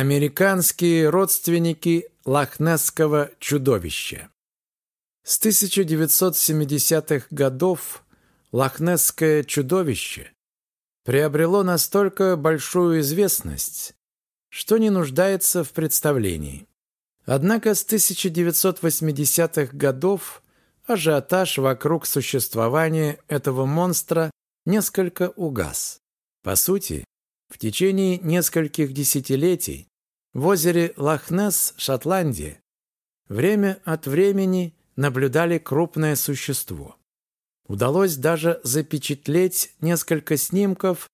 Американские родственники лохнесского чудовища. С 1970-х годов лохнесское чудовище приобрело настолько большую известность, что не нуждается в представлении. Однако с 1980-х годов ажиотаж вокруг существования этого монстра несколько угас. По сути, в течение нескольких десятилетий в озере Лохнесс, Шотландия, время от времени наблюдали крупное существо. Удалось даже запечатлеть несколько снимков,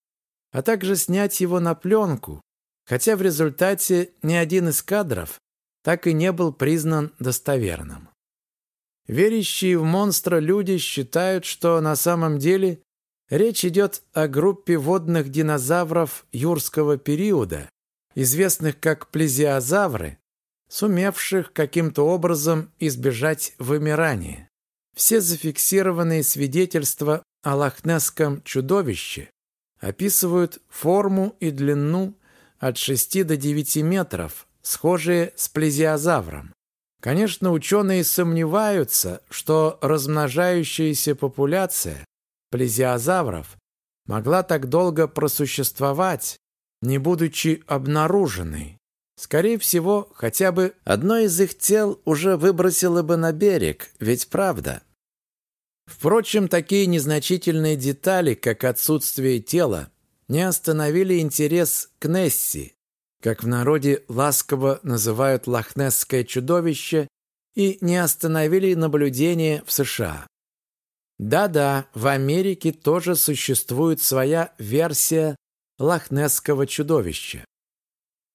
а также снять его на пленку, хотя в результате ни один из кадров так и не был признан достоверным. Верящие в монстра люди считают, что на самом деле Речь идет о группе водных динозавров юрского периода, известных как плезиозавры, сумевших каким-то образом избежать вымирания. Все зафиксированные свидетельства о лохнесском чудовище описывают форму и длину от 6 до 9 метров, схожие с плезиозавром. Конечно, ученые сомневаются, что размножающаяся популяция плезиозавров могла так долго просуществовать, не будучи обнаруженной. Скорее всего, хотя бы одно из их тел уже выбросило бы на берег, ведь правда. Впрочем, такие незначительные детали, как отсутствие тела, не остановили интерес к Несси, как в народе ласково называют лохнесское чудовище, и не остановили наблюдение в США. Да-да, в Америке тоже существует своя версия лохнесского чудовища.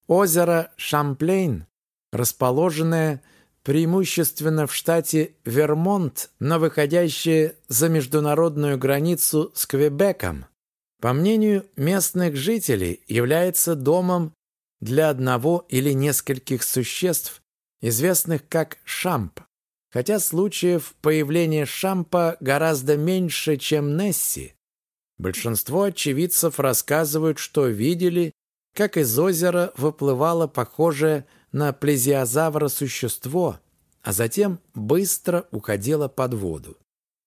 Озеро Шамплейн, расположенное преимущественно в штате Вермонт, но выходящее за международную границу с Квебеком, по мнению местных жителей, является домом для одного или нескольких существ, известных как шамп. Хотя случаев появления Шампа гораздо меньше, чем Несси, большинство очевидцев рассказывают, что видели, как из озера выплывало похожее на плезиозавра существо, а затем быстро уходило под воду.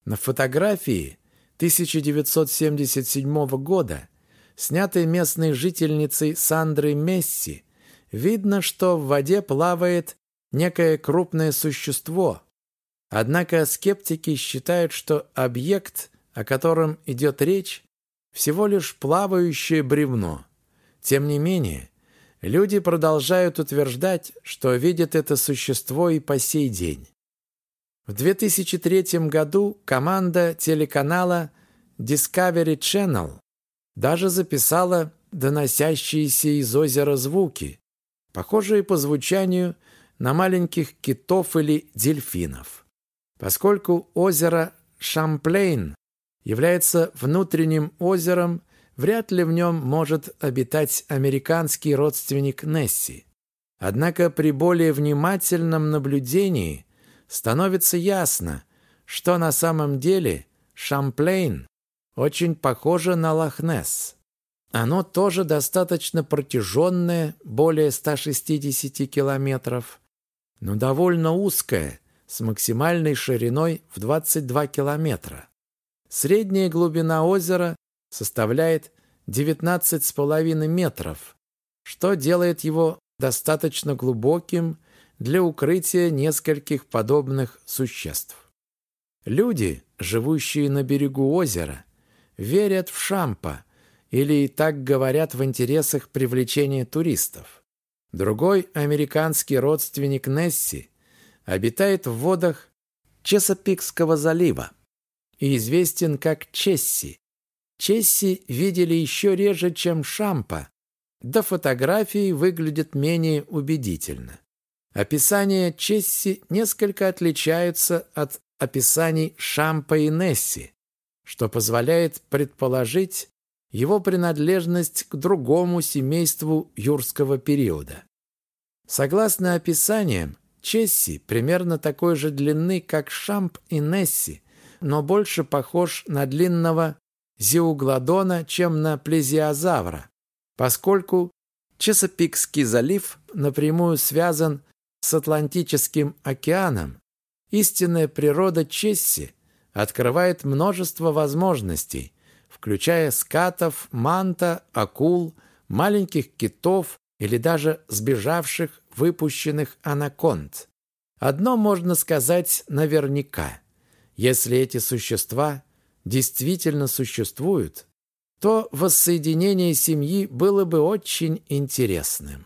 На фотографии 1977 года, снятой местной жительницей Сандрой Месси, видно, что в воде плавает некое крупное существо, Однако скептики считают, что объект, о котором идет речь, всего лишь плавающее бревно. Тем не менее, люди продолжают утверждать, что видят это существо и по сей день. В 2003 году команда телеканала Discovery Channel даже записала доносящиеся из озера звуки, похожие по звучанию на маленьких китов или дельфинов. Поскольку озеро Шамплейн является внутренним озером, вряд ли в нем может обитать американский родственник Несси. Однако при более внимательном наблюдении становится ясно, что на самом деле Шамплейн очень похоже на Лохнесс. Оно тоже достаточно протяженное, более 160 километров, но довольно узкое, с максимальной шириной в 22 километра. Средняя глубина озера составляет 19,5 метров, что делает его достаточно глубоким для укрытия нескольких подобных существ. Люди, живущие на берегу озера, верят в шампа или так говорят в интересах привлечения туристов. Другой американский родственник Несси обитает в водах Чесопикского залива и известен как Чесси. Чесси видели еще реже, чем Шампа, да фотографии выглядят менее убедительно. Описания Чесси несколько отличаются от описаний Шампа и Несси, что позволяет предположить его принадлежность к другому семейству юрского периода. Согласно описаниям, Чесси примерно такой же длины, как Шамп и Несси, но больше похож на длинного зеуглодона, чем на плезиозавра, поскольку Чесопикский залив напрямую связан с Атлантическим океаном. Истинная природа Чесси открывает множество возможностей, включая скатов, манта, акул, маленьких китов или даже сбежавших выпущенных анаконд. Одно можно сказать наверняка. Если эти существа действительно существуют, то воссоединение семьи было бы очень интересным.